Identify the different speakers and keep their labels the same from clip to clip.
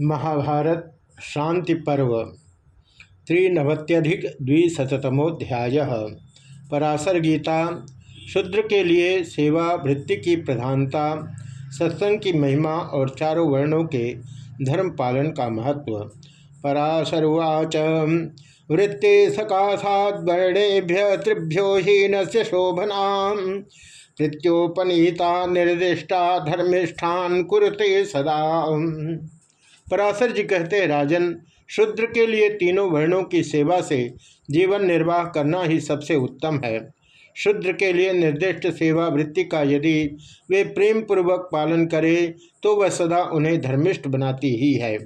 Speaker 1: महाभारत शांति पर्व, त्रिनवत्यधिक द्विशतमोध्याय पराशर गीता, शूद्र के लिए सेवा, वृत्ति की प्रधानता, सत्संग की महिमा और चारों वर्णों के धर्म पालन का महत्व। पराशरुवाच वृत्ति सकाशाद वर्णेभ्य त्रिभ्यो हीन से शोभना मृत्योपनीता निर्दिष्टा धर्मिष्ठान कुरते सदा। पराशर जी कहते हैं, राजन, शूद्र के लिए तीनों वर्णों की सेवा से जीवन निर्वाह करना ही सबसे उत्तम है। शूद्र के लिए निर्दिष्ट सेवा वृत्ति का यदि वे प्रेम पूर्वक पालन करें तो वह सदा उन्हें धर्मिष्ठ बनाती ही है।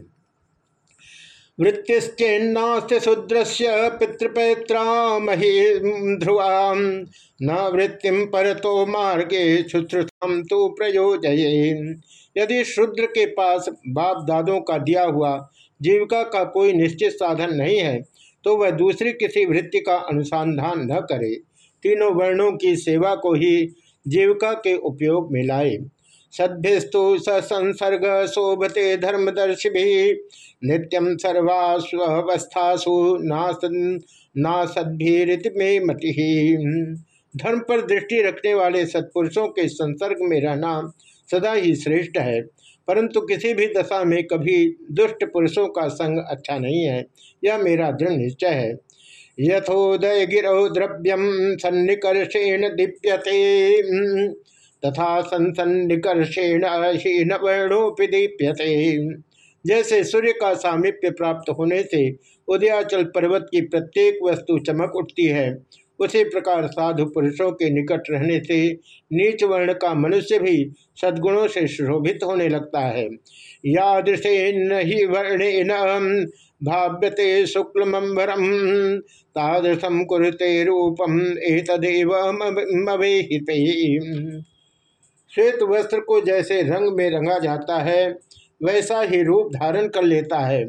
Speaker 1: वृत्तिश्चेन्नास्त शूद्र से पितृपैत्रा मही ध्रुवा, न वृत्ति पर तो मार्गे शुश्रुषम तो प्रयोजये यदि शूद्र के पास बाप दादों का दिया हुआ जीविका का कोई निश्चित साधन नहीं है तो वह दूसरी किसी वृत्ति का अनुसंधान न करे। तीनों वर्णों की सेवा को ही जीविका के उपयोग में लाए। सद्भिस्तु संसर्ग शोभते धर्मदर्शि भी नित्यम सर्वास्वस्थासु ना सद्भिरित में मति। धर्म पर दृष्टि रखने वाले सत्पुरुषों के संसर्ग में रहना सदा ही श्रेष्ठ है, परंतु किसी भी दशा में कभी दुष्ट पुरुषों का संग अच्छा नहीं है, यह मेरा दृढ़ निश्चय है। यथोदय गिरो द्रव्यम सन्निकर्षेण दीप्यते। तथा सन्निकर्षेण हीन वर्णोपि दीप्यते। जैसे सूर्य का सामिप्य प्राप्त होने से उदयाचल पर्वत की प्रत्येक वस्तु चमक उठती है उसी प्रकार साधु पुरुषों के निकट रहने से नीच वर्ण का मनुष्य भी सद्गुणों से शोभित होने लगता है। यादृशे ही वर्ण भाव्यते शुक्लमंबरम तादृशम कुरते रूपम एतदेव श्वेत वस्त्र को जैसे रंग में रंगा जाता है, वैसा ही रूप धारण कर लेता है।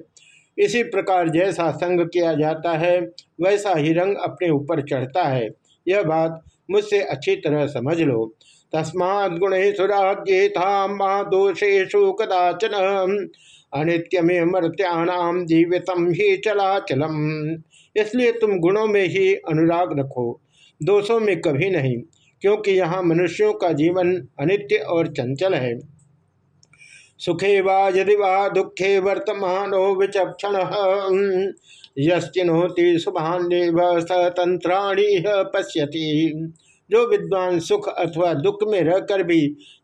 Speaker 1: इसी प्रकार जैसा संग किया जाता है, वैसा ही रंग अपने ऊपर चढ़ता है। यह बात मुझसे अच्छी तरह समझ लो। तस्मात् गुणेशुराज्येथा दोषेशु कदाचन। अनित्यमे मर्त्याणाम जीवितम ही चलाचलम। इसलिए तुम गुणों में ही अनुराग रखो। दोषों में कभी नहीं, क्योंकि यहाँ मनुष्यों का जीवन अनित्य और चंचल है। सुखे वा यदि वा दुखे वर्तमानो विचक्षण। यश्चिन्होति शुभान्व सतंत्राणी पश्यति। जो विद्वान सुख अथवा दुख में रहकर भी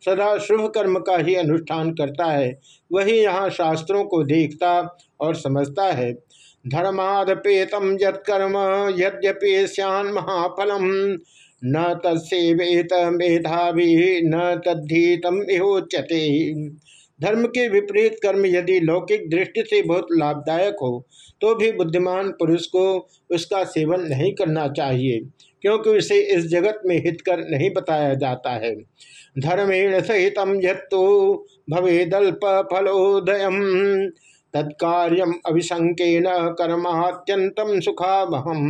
Speaker 1: सदा शुभ कर्म का ही अनुष्ठान करता है, वही यहाँ शास्त्रों को देखता और समझता है। धर्मादपेतम यत्कर्म, यद्यपि सैन महाफलम, न तत्सेवेत मेधावी, न तद्धीतम इहोच्यते धर्म के विपरीत कर्म यदि लौकिक दृष्टि से बहुत लाभदायक हो तो भी बुद्धिमान पुरुष को उसका सेवन नहीं करना चाहिए, क्योंकि उसे इस जगत में हित कर नहीं बताया जाता है। धर्मेण सहित यत्तो भवेदल्प फलोदय तत्कार्यम अभिशंकेन कर्मात्यंतम सुखावहम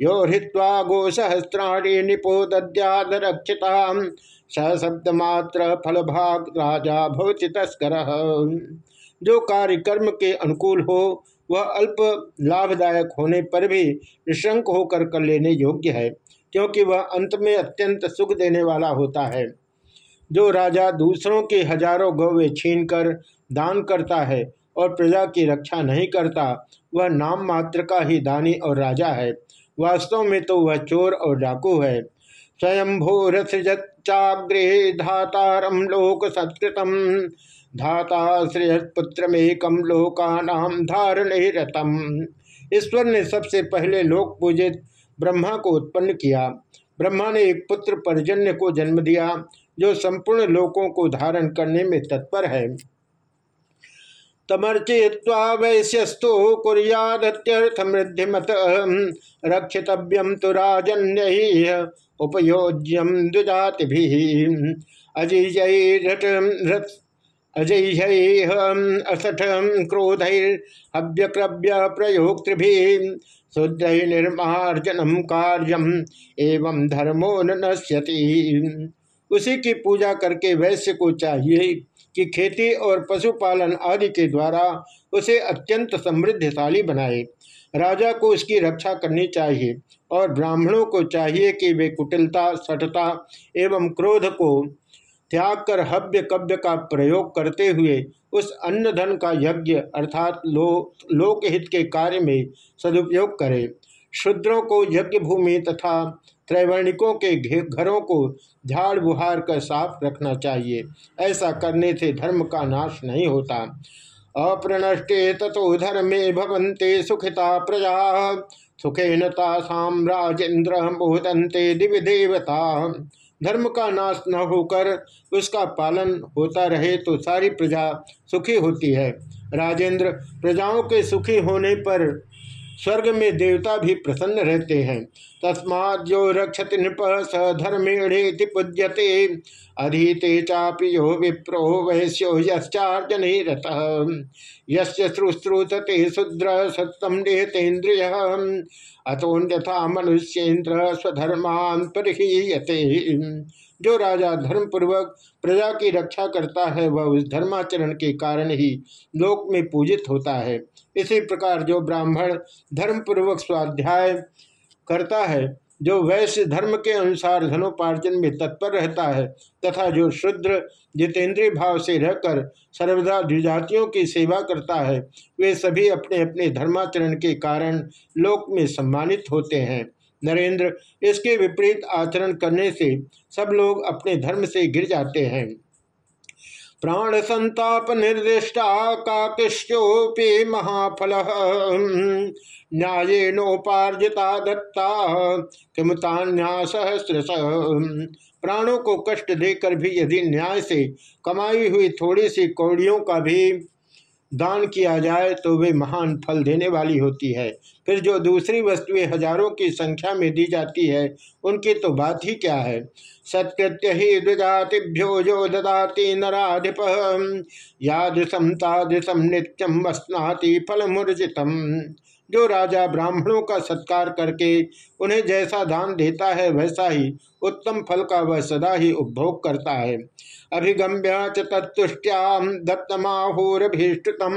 Speaker 1: यो हृत्वा गोसहस्राणी निपो दद्यादरक्षिता सशब्द मात्र फल भाग राजा भवति तस्कर। जो कार्य कर्म के अनुकूल हो, वह अल्प लाभदायक होने पर भी निशंक होकर कर लेने योग्य है, क्योंकि वह अंत में अत्यंत सुख देने वाला होता है। जो राजा दूसरों के हज़ारों गौवे छीन कर दान करता है और प्रजा की रक्षा नहीं करता। वह नाम मात्र का ही दानी और राजा है। वास्तव में तो वह चोर और डाकू है। स्वयं स्वयंभूरसृजच्चाग्रे धातारम लोक सत्कृतम धाता श्रेयपुत्रमेकम लोकानाम धारण रतम। ईश्वर ने सबसे पहले लोक पूजित ब्रह्मा को उत्पन्न किया। ब्रह्मा ने एक पुत्र पर्जन्य को जन्म दिया, जो संपूर्ण लोकों को धारण करने में तत्पर है। तमर्चय्वा वैश्यस्तु कुरियादत्यर्थमृद्धिमत रक्षितव्यम तो राजन्य उपयोज्यम द्विजाति अजय असठ क्रोधैर्हव्यक्रव्य प्रयोक्तृभि शुद्ध निर्मार्जनम कार्यम एवं धर्मो नश्यति। उसी की पूजा करके वैश्य को चाहिए कि खेती और पशुपालन आदि के द्वारा उसे अत्यंत समृद्धशाली बनाए। राजा को उसकी रक्षा करनी चाहिए और ब्राह्मणों को चाहिए कि वे कुटिलता, सठता एवं क्रोध को त्याग कर हव्य कव्य का प्रयोग करते हुए उस अन्न धन का यज्ञ अर्थात लो, लोकहित के कार्य में सदुपयोग करें। शूद्रों को यज्ञ भूमि तथा त्रैवर्णिकों के घरों को झाड़ बुहार कर साफ़ रखना चाहिए। ऐसा करने से धर्म का नाश नहीं होता। अप्रनष्टे तथो धर्मे भवंते सुखिता प्रजा। सुखेन साम्राजेन्द्र मोहदंते दिव्य देवता। धर्म का नाश न होकर उसका पालन होता रहे तो सारी प्रजा सुखी होती है। राजेंद्र प्रजाओं के सुखी होने पर स्वर्ग में देवता भी प्रसन्न रहते हैं। तस्मात् जो रक्षति नृप स धर्मेणे पूज्यते। अधीते चापि यो विप्रो वैश्यो यश्चार्जन रथ यश्रुश्रुतते शुद्र सत्तम नेतेन्द्रिय। अतोन्यथा मनुष्येन्द्र स्वधर्मान परिहीयते। जो राजा धर्म पूर्वक प्रजा की रक्षा करता है, वह उस धर्माचरण के कारण ही लोक में पूजित होता है। इसी प्रकार जो ब्राह्मण धर्म पूर्वक स्वाध्याय करता है, जो वैश्य धर्म के अनुसार धनोपार्जन में तत्पर रहता है, तथा जो शुद्र जितेंद्रीय भाव से रहकर सर्वदा द्विजातियों की सेवा करता है, वे सभी अपने अपने धर्माचरण के कारण लोक में सम्मानित होते हैं। नरेंद्र, इसके विपरीत आचरण करने से सब लोग अपने धर्म से गिर जाते हैं। प्राण संताप निर्दिष्टा काकिश्चोपि महाफल। न्यायेनोपार्जिता दत्ता, किमतान्यासहस्रश। प्राणों को कष्ट देकर भी यदि न्याय से कमाई हुई थोड़ी सी कौड़ियों का भी दान किया जाए तो वे महान फल देने वाली होती है। फिर जो दूसरी वस्तुएँ हज़ारों की संख्या में दी जाती है, उनकी तो बात ही क्या है? सत्कृत्य ही द्विजातिभ्यो जो ददाति नाधिप यादृशम तादृशम नित्यम वस्नाति फल मुर्जितम जो राजा ब्राह्मणों का सत्कार करके उन्हें जैसा दान देता है, वैसा ही उत्तम फल का वह सदा ही उपभोग करता है। अभिगम्य च तत्तुष्ट्याम दत्तमाहुरभीष्टतम।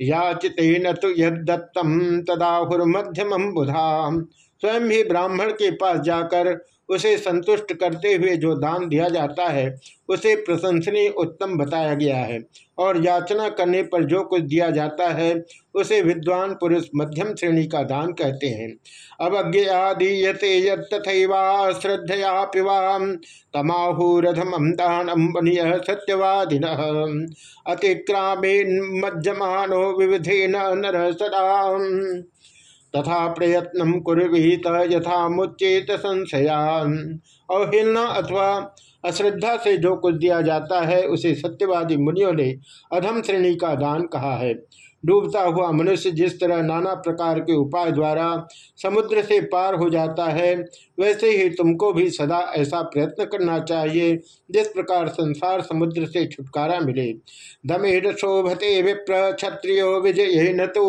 Speaker 1: याचितेन तो यदत्तम तदाहुर्मध्यम बुधा स्वयं ही ब्राह्मण के पास जाकर उसे संतुष्ट करते हुए जो दान दिया जाता है, उसे प्रशंसनीय उत्तम बताया गया है। और याचना करने पर जो कुछ दिया जाता है, उसे विद्वान पुरुष मध्यम श्रेणी का दान कहते हैं। अवज्ञादीयते यथवा श्रद्धया पिवा तमाहुरधम दानम सत्यवादि अतिक्रामे मज्जमानो विविधे नर सदा तथा प्रयत्न कुरीत यथा मुच्चेत संशयान। अवहेलना अथवा अश्रद्धा से जो कुछ दिया जाता है, उसे सत्यवादी मुनियों ने अधम श्रेणी का दान कहा है। डूबता हुआ मनुष्य जिस तरह नाना प्रकार के उपाय द्वारा समुद्र से पार हो जाता है, वैसे ही तुमको भी सदा ऐसा प्रयत्न करना चाहिए, जिस प्रकार संसार समुद्र से छुटकारा मिले। दमेर शोभते विप्र क्षत्रियो विजय न तो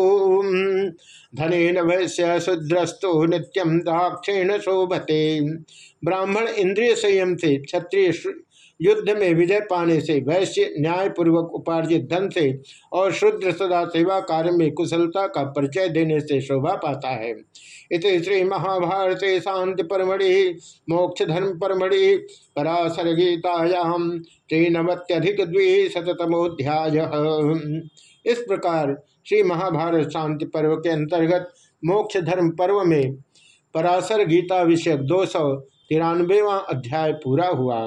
Speaker 1: वैश्य शुद्रस्तो नित्यम दाक्षेण शोभते। ब्राह्मण इंद्रिय संयम से क्षत्रिय युद्ध में विजय पाने से, वैश्य न्यायपूर्वक उपार्जित धन से और शुद्र सदा सेवा कार्य में कुशलता का परिचय देने से शोभा पाता है। इत श्री महाभारत शांति परमढ़ि मोक्ष धर्म परमढ़ि, पराशर गीतायाम त्रिनवत्यधिक द्विशतमोध्याय इस प्रकार श्री महाभारत शांति पर्व के अंतर्गत मोक्ष धर्म पर्व में पराशर गीता विषयक दो सौ तिरानवेवा अध्याय पूरा हुआ।